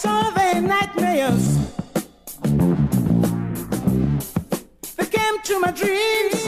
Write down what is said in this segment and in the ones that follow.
Saw the nightmares that came to my dreams.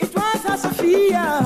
It was a Sophia.